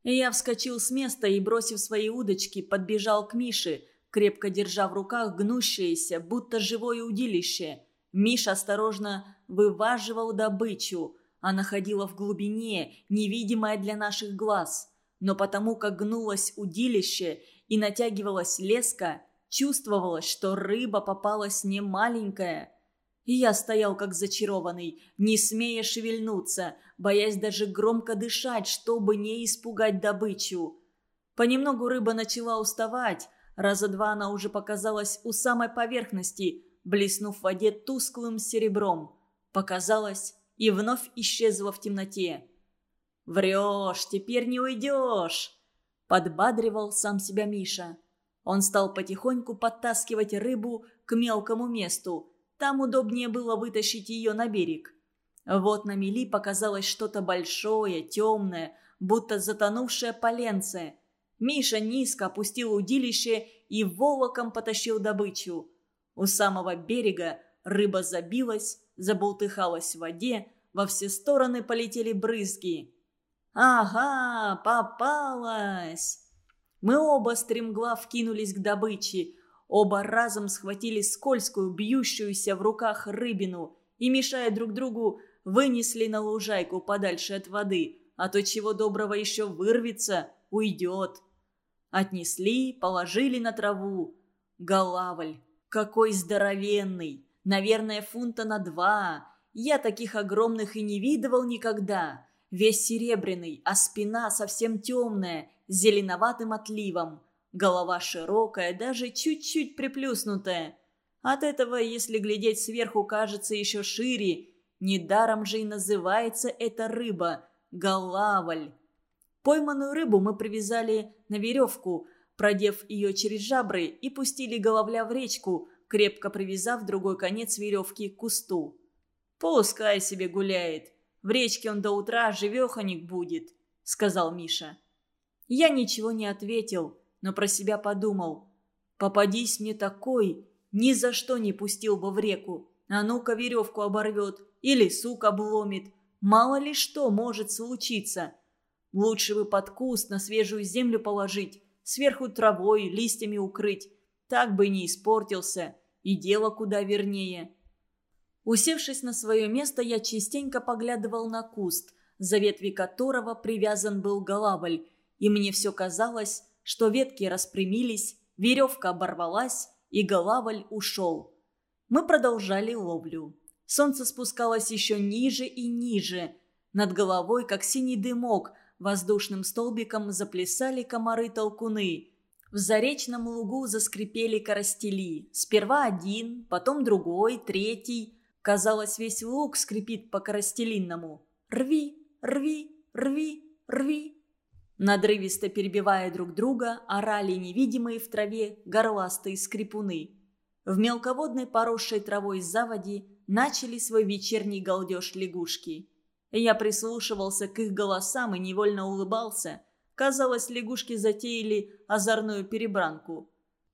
Я вскочил с места и, бросив свои удочки, подбежал к Мише, крепко держа в руках гнущееся, будто живое удилище. Миша осторожно вываживал добычу. Она ходила в глубине, невидимая для наших глаз но потому как гнулось удилище и натягивалась леска, чувствовалось, что рыба попалась не маленькая. И я стоял как зачарованный, не смея шевельнуться, боясь даже громко дышать, чтобы не испугать добычу. Понемногу рыба начала уставать, раза два она уже показалась у самой поверхности, блеснув в воде тусклым серебром. Показалась и вновь исчезла в темноте. «Врешь, теперь не уйдешь!» – подбадривал сам себя Миша. Он стал потихоньку подтаскивать рыбу к мелкому месту. Там удобнее было вытащить ее на берег. Вот на мели показалось что-то большое, темное, будто затонувшее поленце. Миша низко опустил удилище и волоком потащил добычу. У самого берега рыба забилась, заболтыхалась в воде, во все стороны полетели брызги. «Ага, попалась!» Мы оба стремглав кинулись к добыче. Оба разом схватили скользкую, бьющуюся в руках рыбину и, мешая друг другу, вынесли на лужайку подальше от воды, а то чего доброго еще вырвется, уйдет. Отнесли, положили на траву. Голавль, какой здоровенный! Наверное, фунта на два. Я таких огромных и не видывал никогда. Весь серебряный, а спина совсем темная, с зеленоватым отливом. Голова широкая, даже чуть-чуть приплюснутая. От этого, если глядеть сверху, кажется еще шире. Недаром же и называется эта рыба – голавль. Пойманную рыбу мы привязали на веревку, продев ее через жабры и пустили головля в речку, крепко привязав другой конец веревки к кусту. «Пускай себе гуляет. В речке он до утра живеханик будет», — сказал Миша. Я ничего не ответил, но про себя подумал. «Попадись мне такой, ни за что не пустил бы в реку. А ну-ка веревку оборвет или сук обломит. Мало ли что может случиться». Лучше бы под куст на свежую землю положить, сверху травой, листьями укрыть. Так бы не испортился, и дело куда вернее. Усевшись на свое место, я частенько поглядывал на куст, за ветви которого привязан был голавль, и мне все казалось, что ветки распрямились, веревка оборвалась, и голавль ушел. Мы продолжали ловлю. Солнце спускалось еще ниже и ниже. Над головой, как синий дымок, Воздушным столбиком заплясали комары-толкуны. В заречном лугу заскрипели коростели. Сперва один, потом другой, третий. Казалось, весь луг скрипит по коростелинному. «Рви, рви, рви, рви!» Надрывисто перебивая друг друга, орали невидимые в траве горластые скрипуны. В мелководной поросшей травой заводи начали свой вечерний галдеж лягушки. Я прислушивался к их голосам и невольно улыбался. Казалось, лягушки затеяли озорную перебранку.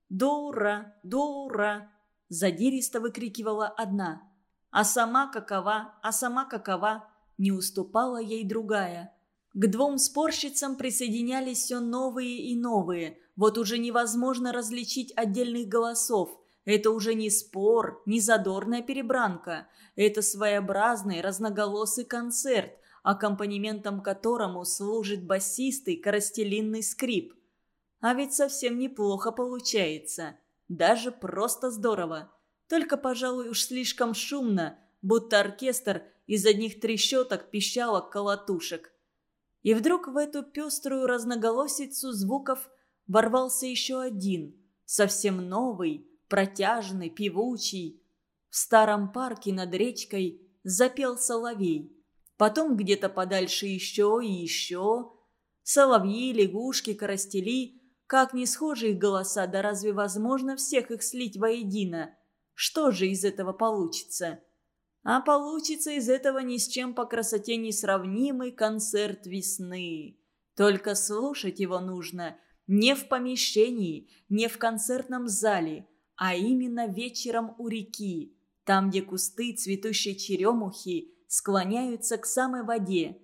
«Дура! Дура!» – задиристо выкрикивала одна. «А сама какова? А сама какова?» – не уступала ей другая. К двум спорщицам присоединялись все новые и новые. Вот уже невозможно различить отдельных голосов – это уже не спор, не задорная перебранка. Это своеобразный разноголосый концерт, аккомпанементом которому служит басистый коростелинный скрип. А ведь совсем неплохо получается. Даже просто здорово. Только, пожалуй, уж слишком шумно, будто оркестр из одних трещоток, пищалок, колотушек. И вдруг в эту пеструю разноголосицу звуков ворвался еще один, совсем новый, протяжный, певучий. В старом парке над речкой запел соловей. Потом где-то подальше еще и еще. Соловьи, лягушки, коростели. Как не схожи их голоса, да разве возможно всех их слить воедино? Что же из этого получится? А получится из этого ни с чем по красоте не сравнимый концерт весны. Только слушать его нужно не в помещении, не в концертном зале, а именно вечером у реки, там, где кусты цветущей черемухи склоняются к самой воде,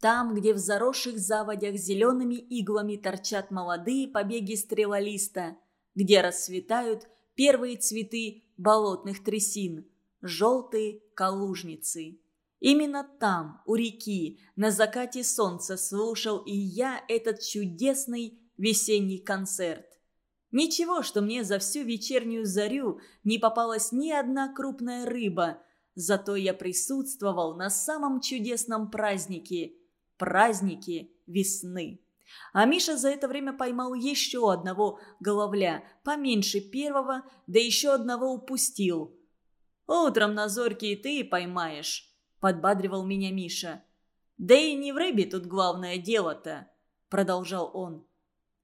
там, где в заросших заводях зелеными иглами торчат молодые побеги стрелолиста, где расцветают первые цветы болотных трясин, желтые калужницы. Именно там, у реки, на закате солнца слушал и я этот чудесный весенний концерт. Ничего, что мне за всю вечернюю зарю не попалась ни одна крупная рыба, зато я присутствовал на самом чудесном празднике – празднике весны. А Миша за это время поймал еще одного головля, поменьше первого, да еще одного упустил. «Утром на зорьке и ты поймаешь», – подбадривал меня Миша. «Да и не в рыбе тут главное дело-то», – продолжал он.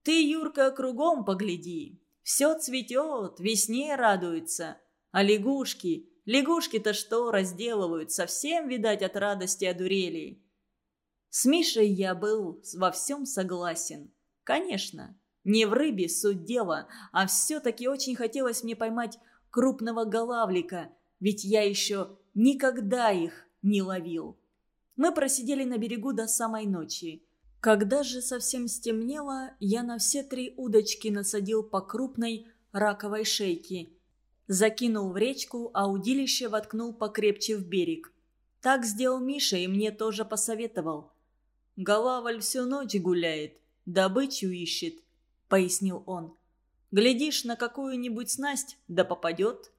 Ты, Юрка, кругом погляди. Все цветет, весне радуется. А лягушки, лягушки-то что, разделывают, совсем, видать, от радости одурели. С Мишей я был во всем согласен. Конечно, не в рыбе суть дела, а все-таки очень хотелось мне поймать крупного голавлика, ведь я еще никогда их не ловил. Мы просидели на берегу до самой ночи. Когда же совсем стемнело, я на все три удочки насадил по крупной раковой шейке. Закинул в речку, а удилище воткнул покрепче в берег. Так сделал Миша и мне тоже посоветовал. «Голаваль всю ночь гуляет, добычу ищет», — пояснил он. «Глядишь на какую-нибудь снасть, да попадет».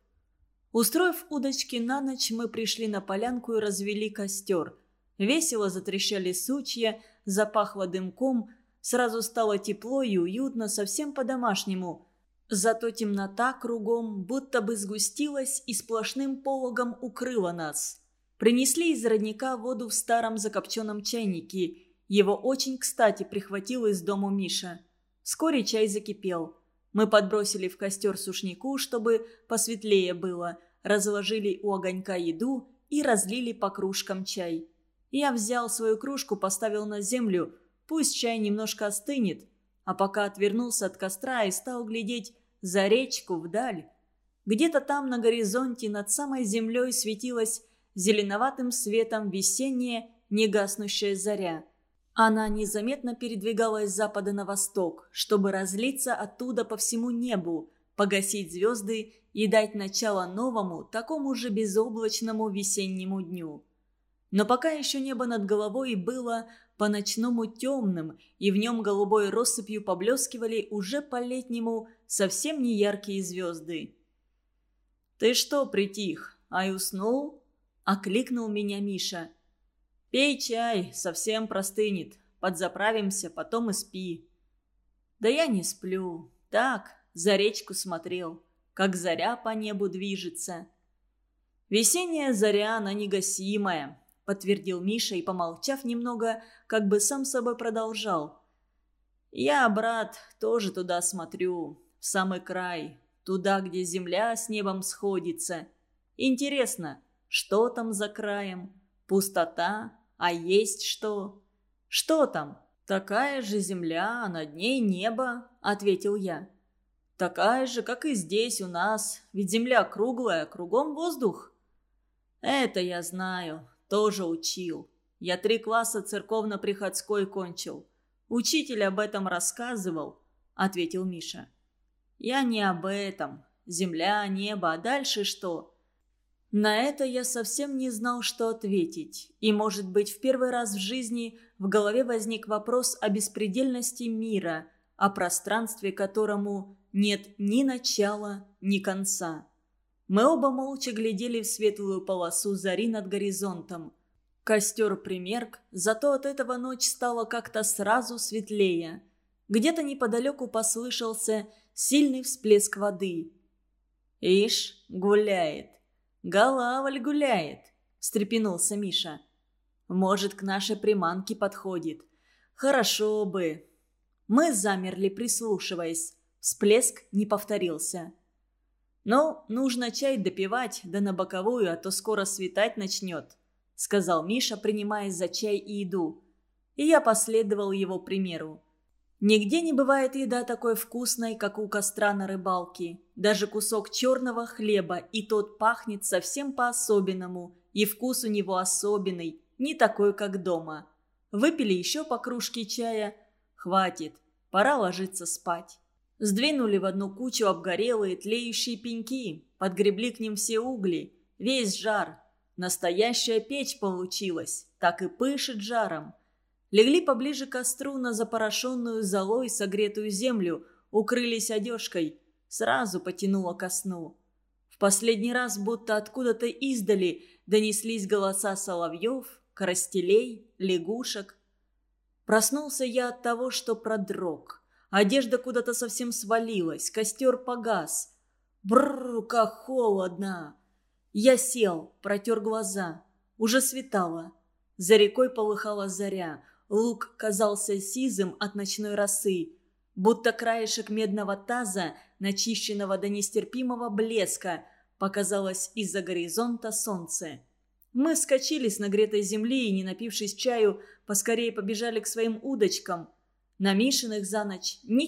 Устроив удочки на ночь, мы пришли на полянку и развели костер. Весело затрещали сучья, запахло дымком, сразу стало тепло и уютно, совсем по-домашнему. Зато темнота кругом будто бы сгустилась и сплошным пологом укрыла нас. Принесли из родника воду в старом закопченном чайнике. Его очень кстати прихватил из дому Миша. Вскоре чай закипел. Мы подбросили в костер сушнику, чтобы посветлее было, разложили у огонька еду и разлили по кружкам чай. Я взял свою кружку, поставил на землю, пусть чай немножко остынет, а пока отвернулся от костра и стал глядеть за речку вдаль. Где-то там на горизонте над самой землей светилась зеленоватым светом весенняя негаснущая заря. Она незаметно передвигалась с запада на восток, чтобы разлиться оттуда по всему небу, погасить звезды и дать начало новому, такому же безоблачному весеннему дню. Но пока еще небо над головой было по-ночному темным, и в нем голубой россыпью поблескивали уже по-летнему совсем не яркие звезды. «Ты что притих, ай уснул?» – окликнул меня Миша. «Пей чай, совсем простынет. Подзаправимся, потом и спи». «Да я не сплю. Так, за речку смотрел, как заря по небу движется». «Весенняя заря, она негасимая подтвердил Миша и, помолчав немного, как бы сам собой продолжал. «Я, брат, тоже туда смотрю, в самый край, туда, где земля с небом сходится. Интересно, что там за краем? Пустота? А есть что? Что там? Такая же земля, а над ней небо», — ответил я. «Такая же, как и здесь у нас, ведь земля круглая, кругом воздух». «Это я знаю, тоже учил. Я три класса церковно-приходской кончил. Учитель об этом рассказывал», — ответил Миша. «Я не об этом. Земля, небо, а дальше что?» На это я совсем не знал, что ответить. И, может быть, в первый раз в жизни в голове возник вопрос о беспредельности мира, о пространстве которому нет ни начала, ни конца. Мы оба молча глядели в светлую полосу зари над горизонтом. Костер примерк, зато от этого ночь стала как-то сразу светлее. Где-то неподалеку послышался сильный всплеск воды. «Ишь, гуляет! Голавль гуляет!» – встрепенулся Миша. «Может, к нашей приманке подходит. Хорошо бы!» Мы замерли, прислушиваясь. Всплеск не повторился. «Ну, нужно чай допивать, да на боковую, а то скоро светать начнет», — сказал Миша, принимаясь за чай и еду. И я последовал его примеру. Нигде не бывает еда такой вкусной, как у костра на рыбалке. Даже кусок черного хлеба, и тот пахнет совсем по-особенному, и вкус у него особенный, не такой, как дома. Выпили еще по кружке чая. Хватит, пора ложиться спать. Сдвинули в одну кучу обгорелые тлеющие пеньки, подгребли к ним все угли, весь жар. Настоящая печь получилась, так и пышет жаром. Легли поближе к костру на запорошенную золой согретую землю, укрылись одежкой. Сразу потянуло ко сну. В последний раз будто откуда-то издали донеслись голоса соловьев, коростелей, лягушек. Проснулся я от того, что продрог. Одежда куда-то совсем свалилась, костер погас. Бррр, как холодно! Я сел, протер глаза. Уже светало. За рекой полыхала заря. Лук казался сизым от ночной росы. Будто краешек медного таза начищенного до нестерпимого блеска, показалось из-за горизонта солнце. Мы вскочили с нагретой земли и, не напившись чаю, поскорее побежали к своим удочкам. На Мишиных за ночь. Ни